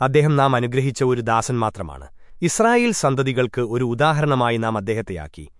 അദ്ദേഹം നാം അനുഗ്രഹിച്ച ഒരു ദാസൻ മാത്രമാണ്. ഇസ്രായേൽ സന്തതികൾക്ക് ഒരു ഉദാഹരണമായി നാം അദ്ദേഹത്തെയാക്കി.